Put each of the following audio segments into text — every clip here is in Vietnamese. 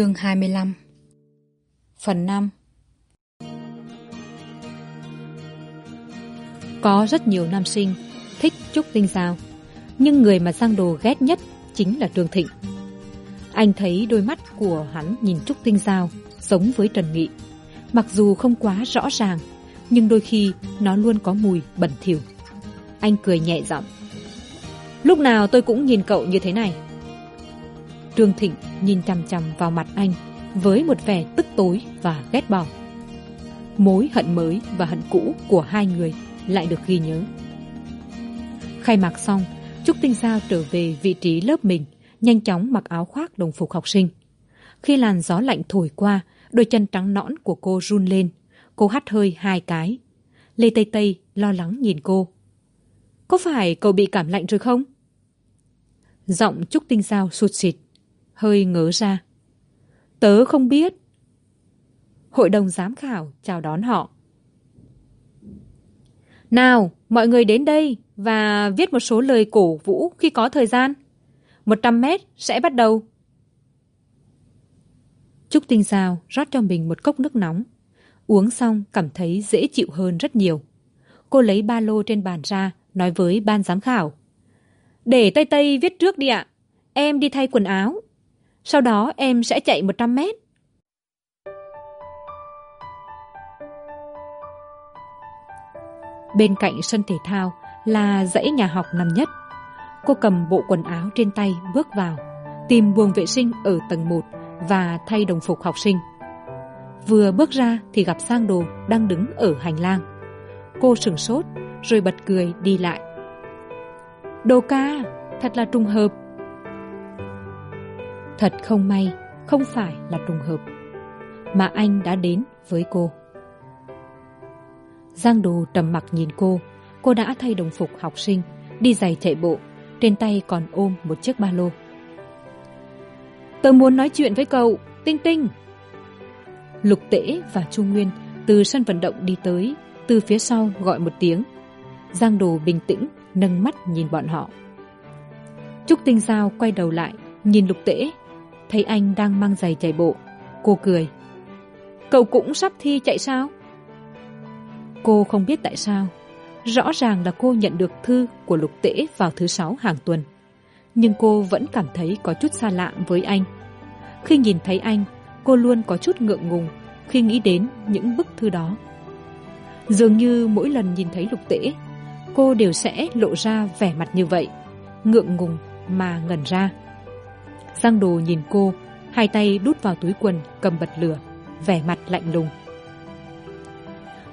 Chương 25 Phần 5 Có rất nhiều nam sinh thích Trúc Tinh Giao, nhưng người mà Giang Đồ ghét nhất chính là Trương Thịnh. Anh thấy đôi mắt của hắn nhìn Trúc Tinh Giao giống với Trần Nghị. Mặc dù không quá rõ ràng, nhưng đôi khi nó luôn có mùi bẩn thỉu. Anh cười nhẹ giọng. Lúc nào tôi cũng nhìn cậu như thế này. Trương Thịnh nhìn chằm chằm vào mặt anh với một vẻ tức tối và ghét bỏ. Mối hận mới và hận cũ của hai người lại được ghi nhớ. Khai mạc xong, Trúc Tinh Giao trở về vị trí lớp mình, nhanh chóng mặc áo khoác đồng phục học sinh. Khi làn gió lạnh thổi qua, đôi chân trắng nõn của cô run lên. Cô hắt hơi hai cái. Lê Tây Tây lo lắng nhìn cô. Có phải cậu bị cảm lạnh rồi không? Giọng Trúc Tinh Giao sụt xịt hơi ngớ ra. Tớ không biết. Hội đồng giám khảo chào đón họ. Nào, mọi người đến đây và viết một số lời cổ vũ khi có thời gian. Một trăm mét sẽ bắt đầu. Trúc Tinh Giao rót cho mình một cốc nước nóng. Uống xong cảm thấy dễ chịu hơn rất nhiều. Cô lấy ba lô trên bàn ra, nói với ban giám khảo. Để Tây Tây viết trước đi ạ. Em đi thay quần áo. Sau đó em sẽ chạy 100 mét. Bên cạnh sân thể thao là dãy nhà học nằm nhất. Cô cầm bộ quần áo trên tay bước vào, tìm buồng vệ sinh ở tầng 1 và thay đồng phục học sinh. Vừa bước ra thì gặp Sang Đồ đang đứng ở hành lang. Cô sửng sốt rồi bật cười đi lại. Đồ ca, thật là trùng hợp Thật không may, không phải là trùng hợp, mà anh đã đến với cô. Giang Đồ trầm mặc nhìn cô, cô đã thay đồng phục học sinh, đi giày chạy bộ, trên tay còn ôm một chiếc ba lô. Tớ muốn nói chuyện với cậu, Tinh Tinh. Lục Tễ và Chu Nguyên từ sân vận động đi tới, từ phía sau gọi một tiếng. Giang Đồ bình tĩnh, nâng mắt nhìn bọn họ. Trúc Tinh Giao quay đầu lại, nhìn Lục Tễ thấy anh đang mang giày chạy bộ. Cô cười. Cậu cũng sắp thi chạy sao? Cô không biết tại sao. Rõ ràng là cô nhận được thư của lục tễ vào thứ sáu hàng tuần. Nhưng cô vẫn cảm thấy có chút xa lạ với anh. Khi nhìn thấy anh, cô luôn có chút ngượng ngùng khi nghĩ đến những bức thư đó. Dường như mỗi lần nhìn thấy lục tễ, cô đều sẽ lộ ra vẻ mặt như vậy, ngượng ngùng mà ngẩn ra. Giang Đồ nhìn cô, hai tay đút vào túi quần cầm bật lửa, vẻ mặt lạnh lùng.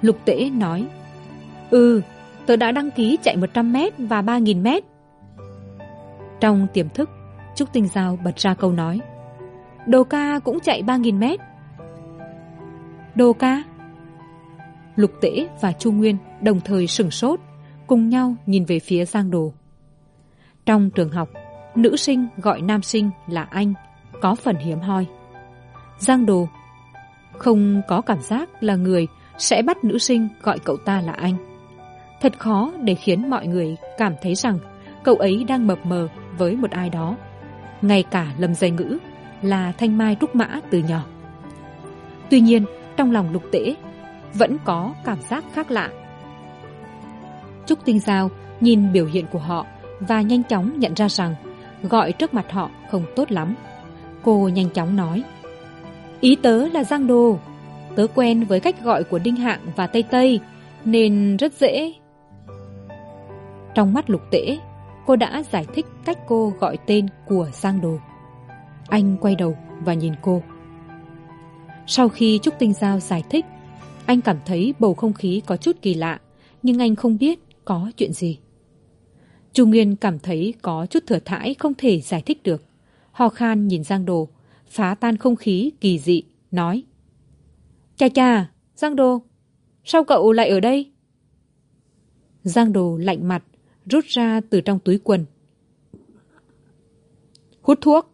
Lục Tễ nói, Ừ, tớ đã đăng ký chạy một trăm m và ba nghìn m Trong tiềm thức, Trúc Tinh Giao bật ra câu nói, Đồ ca cũng chạy ba nghìn m Đồ ca? Lục Tễ và Chu Nguyên đồng thời sửng sốt, cùng nhau nhìn về phía Giang Đồ. Trong trường học, nữ sinh gọi nam sinh là anh, có phần hiếm hoi. Giang đồ, không có cảm giác là người sẽ bắt nữ sinh gọi cậu ta là anh. Thật khó để khiến mọi người cảm thấy rằng cậu ấy đang mập mờ với một ai đó. Ngay cả lầm dây ngữ là thanh mai trúc mã từ nhỏ. Tuy nhiên, trong lòng lục tễ, vẫn có cảm giác khác lạ. Trúc tinh giao nhìn biểu hiện của họ và nhanh chóng nhận ra rằng gọi trước mặt họ không tốt lắm. Cô nhanh chóng nói, ý tớ là giang đồ tớ quen với cách gọi của đinh hạng và tây tây, nên rất dễ. Trong mắt lục tễ, cô đã giải thích cách cô gọi tên của giang đồ anh quay đầu và nhìn cô. Sau khi trúc tinh giao giải thích, anh cảm thấy bầu không khí có chút kỳ lạ, nhưng anh không biết có chuyện gì chu nguyên cảm thấy có chút thừa thãi không thể giải thích được. Ho khan nhìn giang đồ phá tan không khí, kỳ dị, nói chà chà giang đồ sao cậu lại ở đây? Giang đồ lạnh mặt, rút ra từ trong túi quần. Hút thuốc.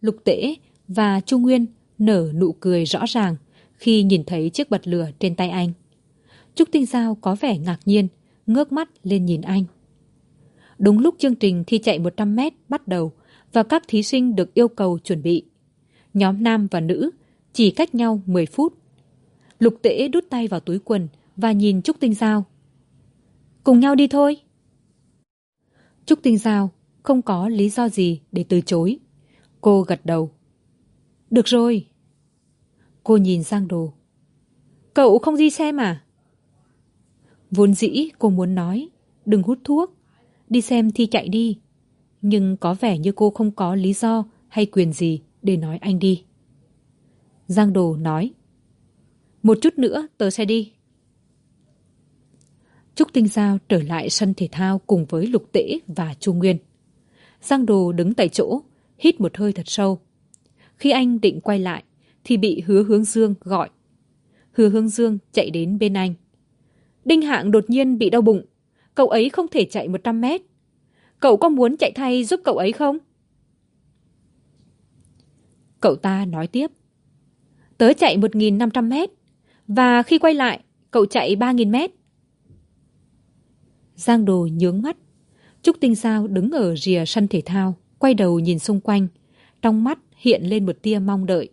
Lục tễ và chu nguyên nở nụ cười rõ ràng khi nhìn thấy chiếc bật lửa trên tay anh. Trúc tinh giao có vẻ ngạc nhiên ngước mắt lên nhìn anh đúng lúc chương trình thi chạy một trăm mét bắt đầu và các thí sinh được yêu cầu chuẩn bị. Nhóm nam và nữ chỉ cách nhau 10 phút. Lục tễ đút tay vào túi quần và nhìn Trúc Tinh Giao. Cùng nhau đi thôi. Trúc Tinh Giao không có lý do gì để từ chối. Cô gật đầu. Được rồi. Cô nhìn sang Đồ. Cậu không đi xem à? Vốn dĩ cô muốn nói, đừng hút thuốc, đi xem thi chạy đi. Nhưng có vẻ như cô không có lý do hay quyền gì để nói anh đi. Giang Đồ nói. Một chút nữa tớ sẽ đi. Trúc Tinh Giao trở lại sân thể thao cùng với Lục Tễ và Chu Nguyên. Giang Đồ đứng tại chỗ, hít một hơi thật sâu. Khi anh định quay lại, thì bị Hứa Hướng Dương gọi. Hứa Hướng Dương chạy đến bên anh. Đinh Hạng đột nhiên bị đau bụng. Cậu ấy không thể chạy một trăm mét. Cậu có muốn chạy thay giúp cậu ấy không? Cậu ta nói tiếp. Tớ chạy một nghìn năm trăm mét. Và khi quay lại, cậu chạy ba nghìn mét. Giang Đồ nhướng mắt. Trúc Tinh Sao đứng ở rìa sân thể thao, quay đầu nhìn xung quanh. Trong mắt hiện lên một tia mong đợi.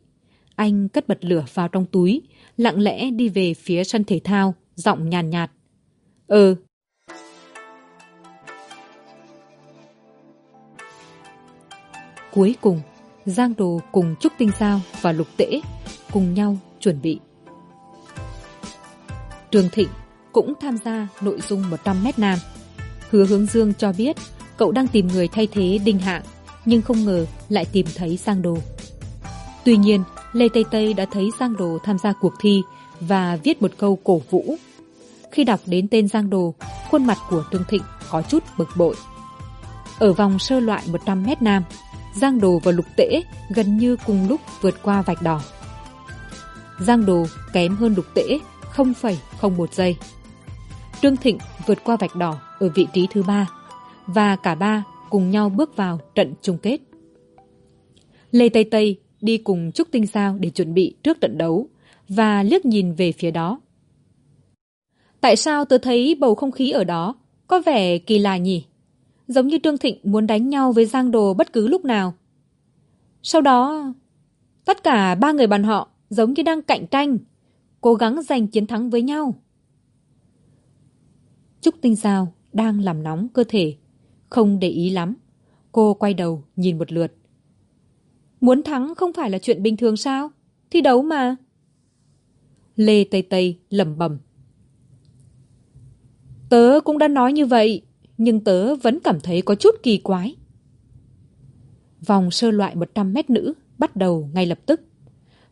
Anh cất bật lửa vào trong túi, lặng lẽ đi về phía sân thể thao, giọng nhàn nhạt, nhạt. Ừ. Cuối cùng, Giang Đồ cùng Trúc Tinh Giao và Lục Tễ cùng nhau chuẩn bị. Trường Thịnh cũng tham gia nội dung 100 m nam. Hứa Hướng Dương cho biết cậu đang tìm người thay thế Đinh Hạng, nhưng không ngờ lại tìm thấy Giang Đồ. Tuy nhiên, Lê Tây Tây đã thấy Giang Đồ tham gia cuộc thi và viết một câu cổ vũ. Khi đọc đến tên Giang Đồ, khuôn mặt của Tương Thịnh có chút bực bội. Ở vòng sơ loại 100 m nam, Giang Đồ và Lục Tễ gần như cùng lúc vượt qua vạch đỏ. Giang Đồ kém hơn Lục Tễ 0,01 giây. Trương Thịnh vượt qua vạch đỏ ở vị trí thứ ba và cả ba cùng nhau bước vào trận chung kết. Lê Tây Tây đi cùng Trúc Tinh Sao để chuẩn bị trước trận đấu và liếc nhìn về phía đó. Tại sao tớ thấy bầu không khí ở đó có vẻ kỳ lạ nhỉ? Giống như Trương Thịnh muốn đánh nhau với Giang Đồ bất cứ lúc nào. Sau đó, tất cả ba người bạn họ giống như đang cạnh tranh, cố gắng giành chiến thắng với nhau. Trúc Tinh Sao đang làm nóng cơ thể, không để ý lắm. Cô quay đầu nhìn một lượt. Muốn thắng không phải là chuyện bình thường sao? Thi đấu mà. Lê Tây Tây lẩm bẩm. Tớ cũng đã nói như vậy, nhưng tớ vẫn cảm thấy có chút kỳ quái. Vòng sơ loại 100 mét nữ bắt đầu ngay lập tức.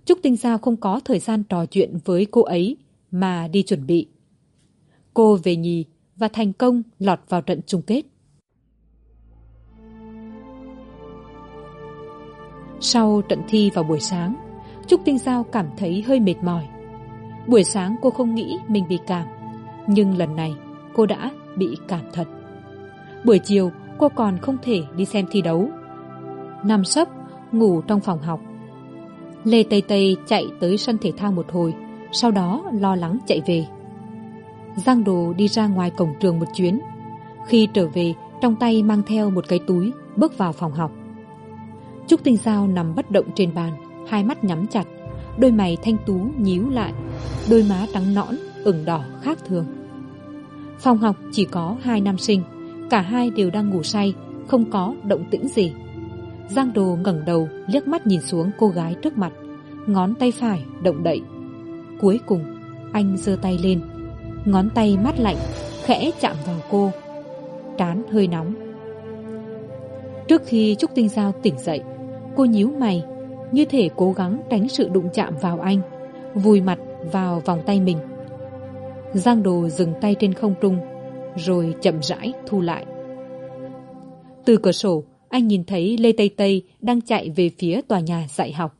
Trúc Tinh Giao không có thời gian trò chuyện với cô ấy mà đi chuẩn bị. Cô về nhì và thành công lọt vào trận chung kết. Sau trận thi vào buổi sáng, Trúc Tinh Giao cảm thấy hơi mệt mỏi. Buổi sáng cô không nghĩ mình bị cảm, nhưng lần này cô đã bị cảm thật. Buổi chiều cô còn không thể đi xem thi đấu. Nằm sấp, ngủ trong phòng học. Lê Tây Tây chạy tới sân thể thao một hồi, sau đó lo lắng chạy về. Giang Đồ đi ra ngoài cổng trường một chuyến. Khi trở về, trong tay mang theo một cái túi, bước vào phòng học. Trúc Tinh Giao nằm bất động trên bàn, hai mắt nhắm chặt, đôi mày thanh tú nhíu lại, đôi má trắng nõn, ửng đỏ khác thường. Phòng học chỉ có hai nam sinh, cả hai đều đang ngủ say, không có động tĩnh gì. Giang Đồ ngẩng đầu liếc mắt nhìn xuống cô gái trước mặt, ngón tay phải động đậy. Cuối cùng, anh giơ tay lên, ngón tay mát lạnh, khẽ chạm vào cô. Trán hơi nóng. Trước khi Trúc Tinh Giao tỉnh dậy, cô nhíu mày, như thể cố gắng tránh sự đụng chạm vào anh, vùi mặt vào vòng tay mình. Giang Đồ dừng tay trên không trung, rồi chậm rãi thu lại. Từ cửa sổ, anh nhìn thấy Lê Tây Tây đang chạy về phía tòa nhà dạy học.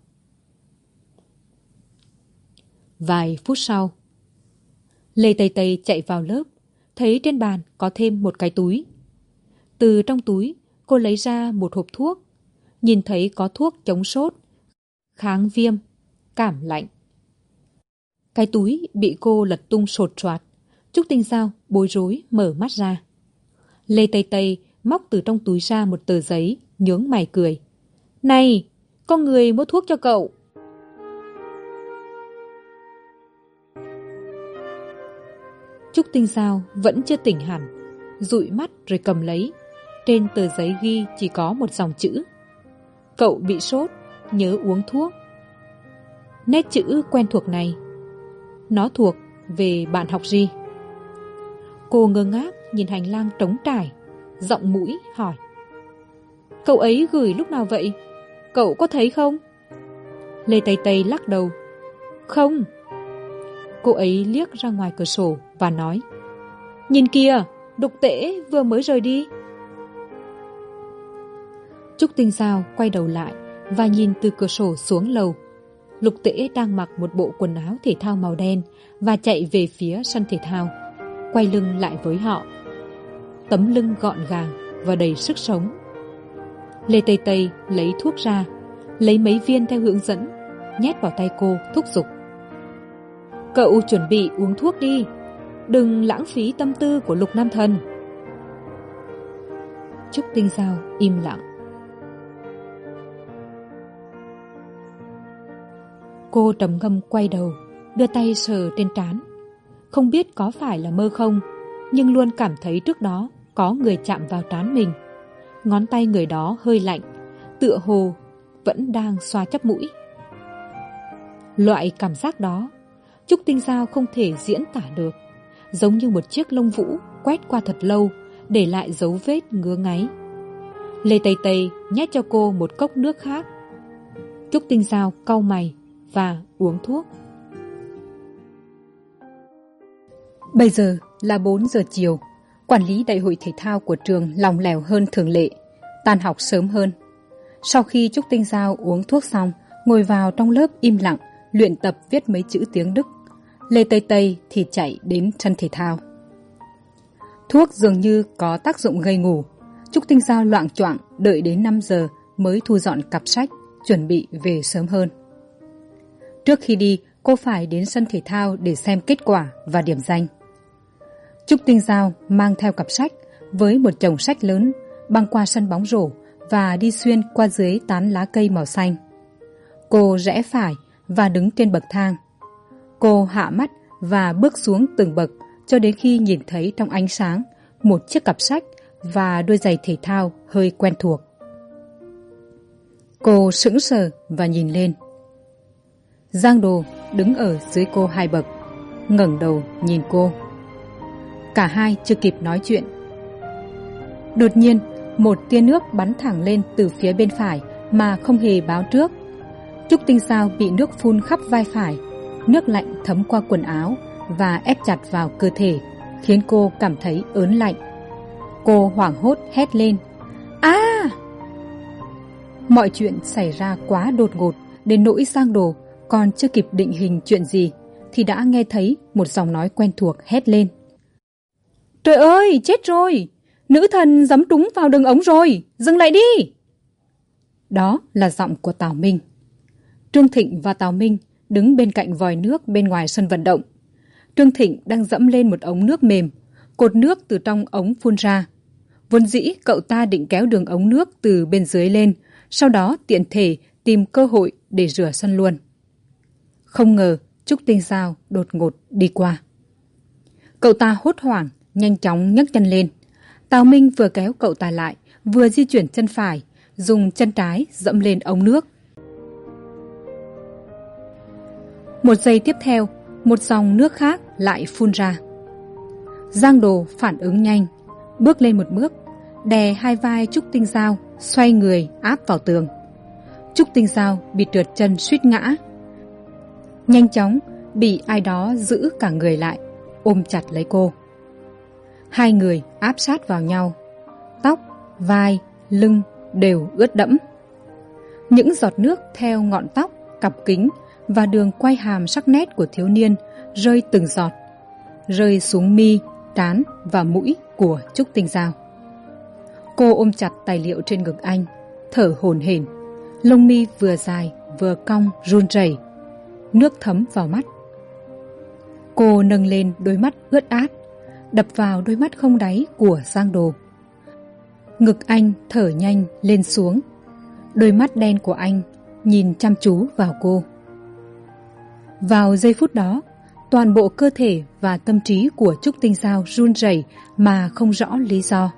Vài phút sau, Lê Tây Tây chạy vào lớp, thấy trên bàn có thêm một cái túi. Từ trong túi, cô lấy ra một hộp thuốc, nhìn thấy có thuốc chống sốt, kháng viêm, cảm lạnh. Cái túi bị cô lật tung sột soạt, Trúc Tinh Giao bối rối mở mắt ra. Lê Tây Tây móc từ trong túi ra một tờ giấy nhướng mày cười. Này con người mua thuốc cho cậu. Trúc tinh giao vẫn chưa tỉnh hẳn dụi mắt rồi cầm lấy. Trên tờ giấy ghi chỉ có một dòng chữ. Cậu bị sốt nhớ uống thuốc. Nét chữ quen thuộc này nó thuộc về bạn học gì? Cô ngơ ngác nhìn hành lang trống trải, giọng mũi hỏi. Cậu ấy gửi lúc nào vậy? Cậu có thấy không? Lê tây tây lắc đầu. Không. Cô ấy liếc ra ngoài cửa sổ và nói. Nhìn kìa, đục tễ vừa mới rời đi. Trúc tinh giao quay đầu lại và nhìn từ cửa sổ xuống lầu lục tễ đang mặc một bộ quần áo thể thao màu đen và chạy về phía sân thể thao, quay lưng lại với họ. Tấm lưng gọn gàng và đầy sức sống. Lê tây tây lấy thuốc ra, lấy mấy viên theo hướng dẫn, nhét vào tay cô thúc giục. Cậu chuẩn bị uống thuốc đi, đừng lãng phí tâm tư của lục nam thần. Trúc tinh giao im lặng. Cô trầm ngâm quay đầu, đưa tay sờ trên trán. Không biết có phải là mơ không, nhưng luôn cảm thấy trước đó có người chạm vào trán mình. Ngón tay người đó hơi lạnh, tựa hồ vẫn đang xoa chắp mũi. Loại cảm giác đó, trúc tinh giao không thể diễn tả được, giống như một chiếc lông vũ quét qua thật lâu để lại dấu vết ngứa ngáy. Lê tây tây nhét cho cô một cốc nước khác. Trúc tinh giao cau mày và uống thuốc. Bây giờ là bốn giờ chiều. Quản lý đại hội thể thao của trường lòng lẻo hơn thường lệ, tan học sớm hơn. Sau khi trúc tinh giao uống thuốc xong, ngồi vào trong lớp im lặng, luyện tập viết mấy chữ tiếng đức. Lê tây tây thì chạy đến sân thể thao. Thuốc dường như có tác dụng gây ngủ. Trúc tinh giao loạng choạng đợi đến năm giờ mới thu dọn cặp sách, chuẩn bị về sớm hơn trước khi đi, cô phải đến sân thể thao để xem kết quả và điểm danh. Trúc tinh giao mang theo cặp sách với một chồng sách lớn, băng qua sân bóng rổ và đi xuyên qua dưới tán lá cây màu xanh. Cô rẽ phải và đứng trên bậc thang. Cô hạ mắt và bước xuống từng bậc cho đến khi nhìn thấy trong ánh sáng một chiếc cặp sách và đôi giày thể thao hơi quen thuộc. Cô sững sờ và nhìn lên giang đồ đứng ở dưới cô hai bậc, ngẩng đầu nhìn cô. Cả hai chưa kịp nói chuyện. Đột nhiên, một tia nước bắn thẳng lên từ phía bên phải mà không hề báo trước. Trúc tinh sao bị nước phun khắp vai phải, nước lạnh thấm qua quần áo và ép chặt vào cơ thể, khiến cô cảm thấy ớn lạnh. Cô hoảng hốt hét lên. A! Mọi chuyện xảy ra quá đột ngột đến nỗi giang đồ còn chưa kịp định hình chuyện gì, thì đã nghe thấy một giọng nói quen thuộc hét lên. Trời ơi, chết rồi! Nữ thần dấm trúng vào đường ống rồi! Dừng lại đi! Đó là giọng của tào minh. Trương thịnh và tào minh đứng bên cạnh vòi nước bên ngoài sân vận động. Trương thịnh đang dẫm lên một ống nước mềm, cột nước từ trong ống phun ra. Vốn dĩ cậu ta định kéo đường ống nước từ bên dưới lên, sau đó tiện thể tìm cơ hội để rửa sân luôn không ngờ trúc tinh sao đột ngột đi qua. Cậu ta hốt hoảng, nhanh chóng nhấc chân lên. Tào minh vừa kéo cậu ta lại, vừa di chuyển chân phải, dùng chân trái dẫm lên ống nước. Một giây tiếp theo, một dòng nước khác lại phun ra. Giang đồ phản ứng nhanh, bước lên một bước, đè hai vai trúc tinh dao xoay người áp vào tường. Trúc tinh dao bị trượt chân suýt ngã nhanh chóng bị ai đó giữ cả người lại, ôm chặt lấy cô. Hai người áp sát vào nhau, tóc, vai, lưng đều ướt đẫm. Những giọt nước theo ngọn tóc, cặp kính và đường quay hàm sắc nét của thiếu niên rơi từng giọt, rơi xuống mi trán và mũi của trúc tinh giao. Cô ôm chặt tài liệu trên ngực anh, thở hổn hển, lông mi vừa dài vừa cong, run rẩy nước thấm vào mắt. Cô nâng lên đôi mắt ướt át, đập vào đôi mắt không đáy của giang đồ. Ngực anh thở nhanh lên xuống, đôi mắt đen của anh nhìn chăm chú vào cô. Vào giây phút đó, toàn bộ cơ thể và tâm trí của trúc tinh giao run rẩy mà không rõ lý do.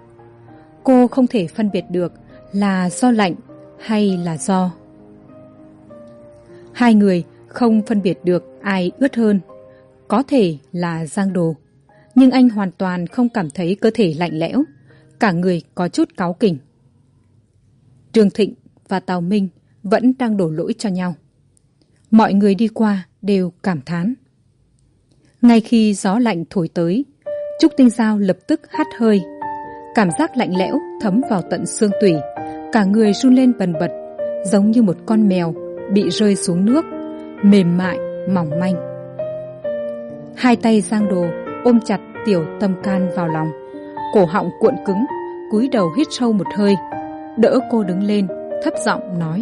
Cô không thể phân biệt được là do lạnh hay là do. Hai người không phân biệt được ai ướt hơn. Có thể là giang đồ, nhưng anh hoàn toàn không cảm thấy cơ thể lạnh lẽo, cả người có chút cáu kỉnh. Trương thịnh và tào minh vẫn đang đổ lỗi cho nhau. Mọi người đi qua đều cảm thán. Ngay khi gió lạnh thổi tới, trúc tinh giao lập tức hắt hơi. Cảm giác lạnh lẽo thấm vào tận xương tủy, cả người run lên bần bật, giống như một con mèo bị rơi xuống nước mềm mại, mỏng manh. Hai tay giang đồ ôm chặt tiểu tâm can vào lòng, cổ họng cuộn cứng, cúi đầu hít sâu một hơi. Đỡ cô đứng lên, thấp giọng nói,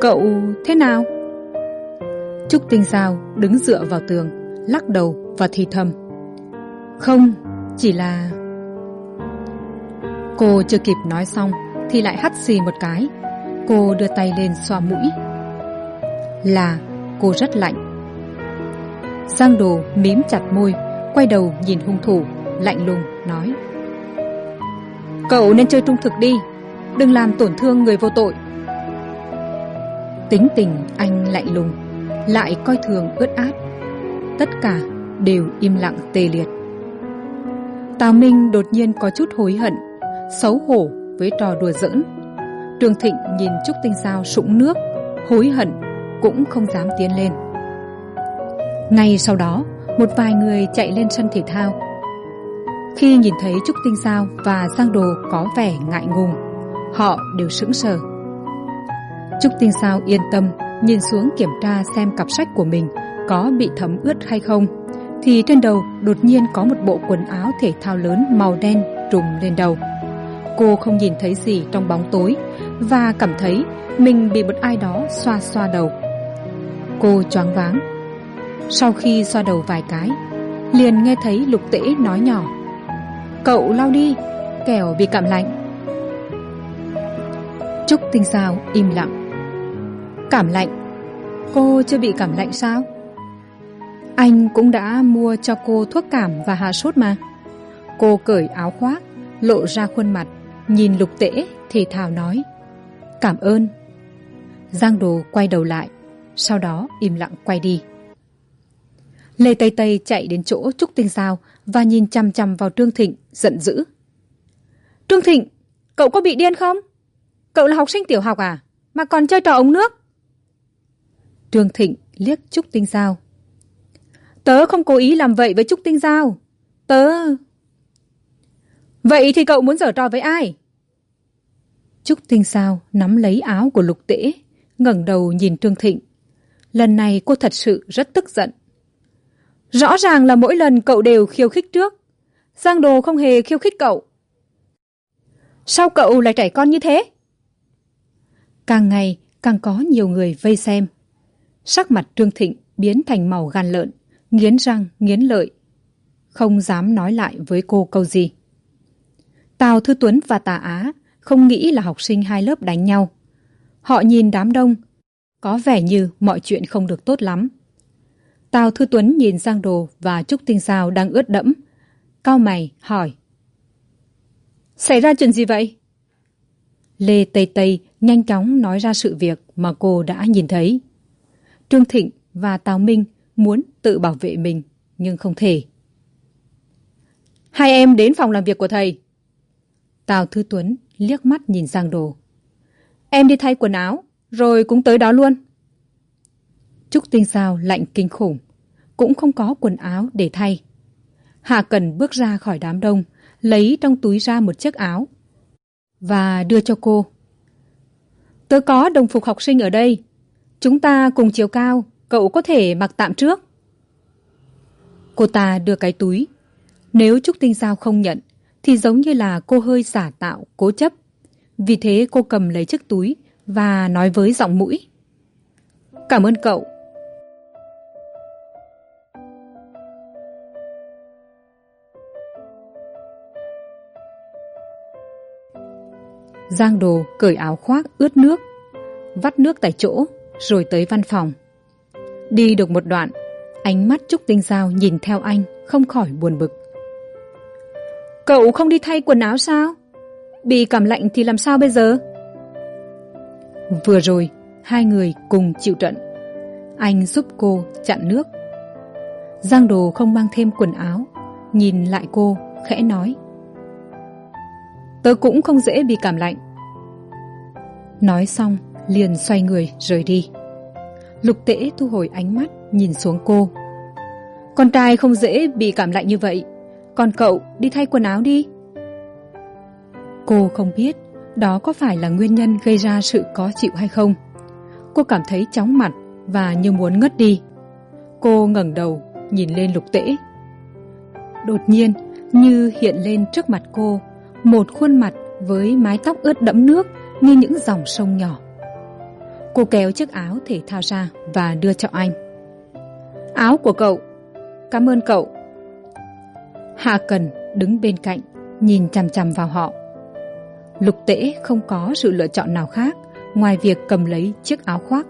cậu thế nào? Trúc tinh giao đứng dựa vào tường, lắc đầu và thì thầm, không, chỉ là cô chưa kịp nói xong thì lại hắt xì một cái. Cô đưa tay lên xoa mũi. Là cô rất lạnh. Giang đồ mím chặt môi, quay đầu nhìn hung thủ, lạnh lùng, nói, cậu nên chơi trung thực đi, đừng làm tổn thương người vô tội. Tính tình anh lạnh lùng, lại coi thường ướt át. Tất cả đều im lặng tê liệt. Tào minh đột nhiên có chút hối hận, xấu hổ với trò đùa giỡn. Trường thịnh nhìn trúc tinh sao sũng nước, hối hận cũng không dám tiến lên. Ngay sau đó, một vài người chạy lên sân thể thao. Khi nhìn thấy trúc tinh sao và giang đồ có vẻ ngại ngùng, họ đều sững sờ. Trúc tinh sao yên tâm, nhìn xuống kiểm tra xem cặp sách của mình có bị thấm ướt hay không, thì trên đầu đột nhiên có một bộ quần áo thể thao lớn màu đen trùm lên đầu. Cô không nhìn thấy gì trong bóng tối và cảm thấy mình bị một ai đó xoa xoa đầu cô choáng váng. Sau khi xoa đầu vài cái, liền nghe thấy lục tễ nói nhỏ, cậu lau đi, kẻo bị cảm lạnh. Trúc tinh sao im lặng. Cảm lạnh? Cô chưa bị cảm lạnh sao? Anh cũng đã mua cho cô thuốc cảm và hạ sốt mà. Cô cởi áo khoác, lộ ra khuôn mặt, nhìn lục tễ thì thào nói, cảm ơn. Giang đồ quay đầu lại sau đó im lặng quay đi. Lê tây tây chạy đến chỗ trúc tinh giao và nhìn chằm chằm vào trương thịnh, giận dữ. Trương thịnh, cậu có bị điên không? Cậu là học sinh tiểu học à? Mà còn chơi trò ống nước. Trương thịnh liếc trúc tinh giao. Tớ không cố ý làm vậy với trúc tinh giao. Tớ vậy thì cậu muốn giở trò với ai? Trúc tinh giao nắm lấy áo của lục tễ, ngẩng đầu nhìn trương thịnh lần này cô thật sự rất tức giận. Rõ ràng là mỗi lần cậu đều khiêu khích trước. Giang đồ không hề khiêu khích cậu. Sao cậu lại trẻ con như thế? Càng ngày, càng có nhiều người vây xem. Sắc mặt trương thịnh biến thành màu gan lợn, nghiến răng, nghiến lợi. Không dám nói lại với cô câu gì. Tào thư tuấn và tà á không nghĩ là học sinh hai lớp đánh nhau. Họ nhìn đám đông có vẻ như mọi chuyện không được tốt lắm. Tào thư tuấn nhìn sang đồ và trúc tinh sao đang ướt đẫm. Cao mày, hỏi. Xảy ra chuyện gì vậy? Lê tây tây nhanh chóng nói ra sự việc mà cô đã nhìn thấy. Trương thịnh và tào minh muốn tự bảo vệ mình, nhưng không thể. Hai em đến phòng làm việc của thầy. Tào thư tuấn liếc mắt nhìn sang đồ. Em đi thay quần áo rồi cũng tới đó luôn. Trúc tinh sao lạnh kinh khủng, cũng không có quần áo để thay. Hạ cần bước ra khỏi đám đông, lấy trong túi ra một chiếc áo và đưa cho cô. Tớ có đồng phục học sinh ở đây, chúng ta cùng chiều cao, cậu có thể mặc tạm trước. Cô ta đưa cái túi. Nếu trúc tinh sao không nhận, thì giống như là cô hơi giả tạo, cố chấp. Vì thế cô cầm lấy chiếc túi và nói với giọng mũi. Cảm ơn cậu. Giang đồ cởi áo khoác, ướt nước, vắt nước tại chỗ, rồi tới văn phòng. Đi được một đoạn, ánh mắt trúc tinh giao nhìn theo anh, không khỏi buồn bực. Cậu không đi thay quần áo sao? Bị cảm lạnh thì làm sao bây giờ? Vừa rồi, hai người cùng chịu trận. Anh giúp cô chặn nước. Giang đồ không mang thêm quần áo, nhìn lại cô, khẽ nói. Tớ cũng không dễ bị cảm lạnh. Nói xong, liền xoay người rời đi. Lục tễ thu hồi ánh mắt, nhìn xuống cô. Con trai không dễ bị cảm lạnh như vậy. Còn cậu đi thay quần áo đi. Cô không biết đó có phải là nguyên nhân gây ra sự khó chịu hay không? Cô cảm thấy chóng mặt và như muốn ngất đi. Cô ngẩng đầu, nhìn lên lục tễ. Đột nhiên, như hiện lên trước mặt cô, một khuôn mặt với mái tóc ướt đẫm nước như những dòng sông nhỏ. Cô kéo chiếc áo thể thao ra và đưa cho anh. Áo của cậu. Cảm ơn cậu. Hạ cần đứng bên cạnh, nhìn chằm chằm vào họ lục tễ không có sự lựa chọn nào khác, ngoài việc cầm lấy chiếc áo khoác.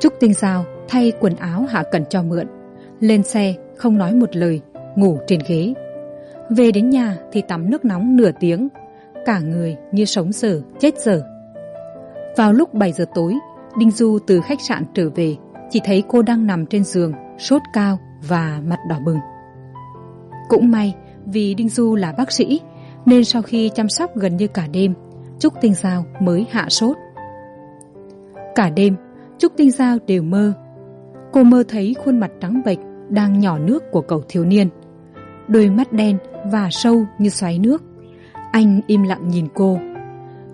Trúc tinh giao thay quần áo hạ cần cho mượn, lên xe, không nói một lời, ngủ trên ghế. Về đến nhà thì tắm nước nóng nửa tiếng, cả người như sống dở chết dở vào lúc bảy giờ tối, đinh du từ khách sạn trở về chỉ thấy cô đang nằm trên giường, sốt cao và mặt đỏ bừng. Cũng may, vì đinh du là bác sĩ, nên sau khi chăm sóc gần như cả đêm, trúc tinh giao mới hạ sốt. Cả đêm, trúc tinh giao đều mơ. Cô mơ thấy khuôn mặt trắng bệch đang nhỏ nước của cậu thiếu niên. Đôi mắt đen và sâu như xoáy nước. Anh im lặng nhìn cô.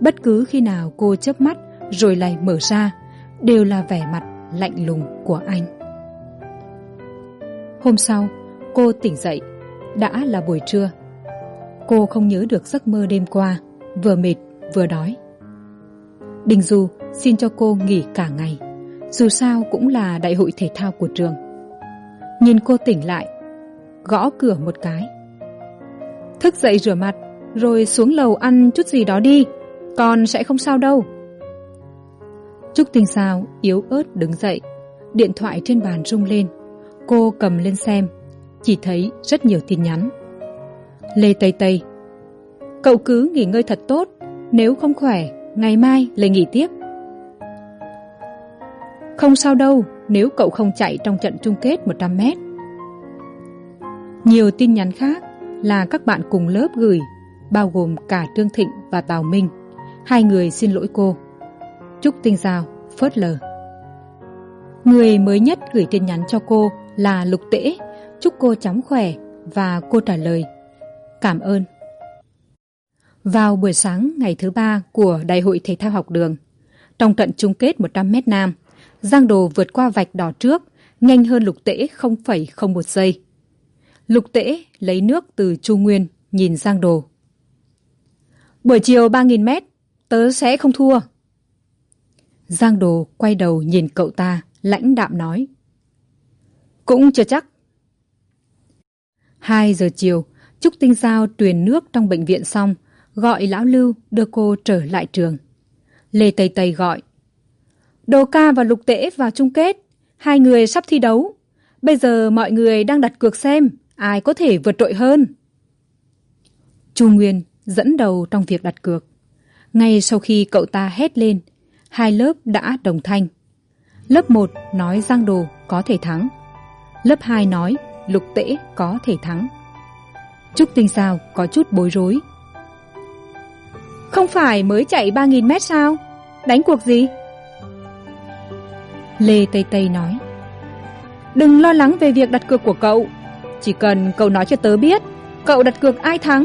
Bất cứ khi nào cô chớp mắt rồi lại mở ra, đều là vẻ mặt lạnh lùng của anh. Hôm sau, cô tỉnh dậy. Đã là buổi trưa. Cô không nhớ được giấc mơ đêm qua, vừa mệt, vừa đói. Đình du xin cho cô nghỉ cả ngày. Dù sao cũng là đại hội thể thao của trường. Nhìn cô tỉnh lại, gõ cửa một cái. Thức dậy rửa mặt, rồi xuống lầu ăn chút gì đó đi. Con sẽ không sao đâu trúc tinh sao yếu ớt đứng dậy, điện thoại trên bàn rung lên. Cô cầm lên xem, chỉ thấy rất nhiều tin nhắn. Lê tây tây, cậu cứ nghỉ ngơi thật tốt, nếu không khỏe, ngày mai lại nghỉ tiếp. Không sao đâu, nếu cậu không chạy trong trận chung kết một trăm mét. Nhiều tin nhắn khác là các bạn cùng lớp gửi, bao gồm cả trương thịnh và tào minh. Hai người xin lỗi cô trúc tinh giao, phớt lờ. Người mới nhất gửi tin nhắn cho cô là lục tễ. Chúc cô chóng khỏe và cô trả lời. Cảm ơn. Vào buổi sáng ngày thứ ba của đại hội thể thao học đường, trong trận chung kết một trăm m nam, giang đồ vượt qua vạch đỏ trước, nhanh hơn lục tễ không phẩy không một giây. Lục tễ lấy nước từ chu nguyên nhìn giang đồ. Buổi chiều ba nghìn mét, tớ sẽ không thua giang đồ quay đầu nhìn cậu ta, lãnh đạm nói. Cũng chưa chắc. Hai giờ chiều, trúc tinh giao tuyền nước trong bệnh viện xong, gọi lão lưu đưa cô trở lại trường. Lê tây tây gọi. Đồ ca và lục tễ vào chung kết, hai người sắp thi đấu. Bây giờ mọi người đang đặt cược xem ai có thể vượt trội hơn. Chu nguyên dẫn đầu trong việc đặt cược. Ngay sau khi cậu ta hét lên hai lớp đã đồng thanh. Lớp một nói giang đồ có thể thắng. Lớp hai nói lục tễ có thể thắng. Trúc tinh sao có chút bối rối. Không phải mới chạy ba nghìn mét sao? Đánh cuộc gì? Lê tây tây nói. Đừng lo lắng về việc đặt cược của cậu. Chỉ cần cậu nói cho tớ biết, cậu đặt cược ai thắng?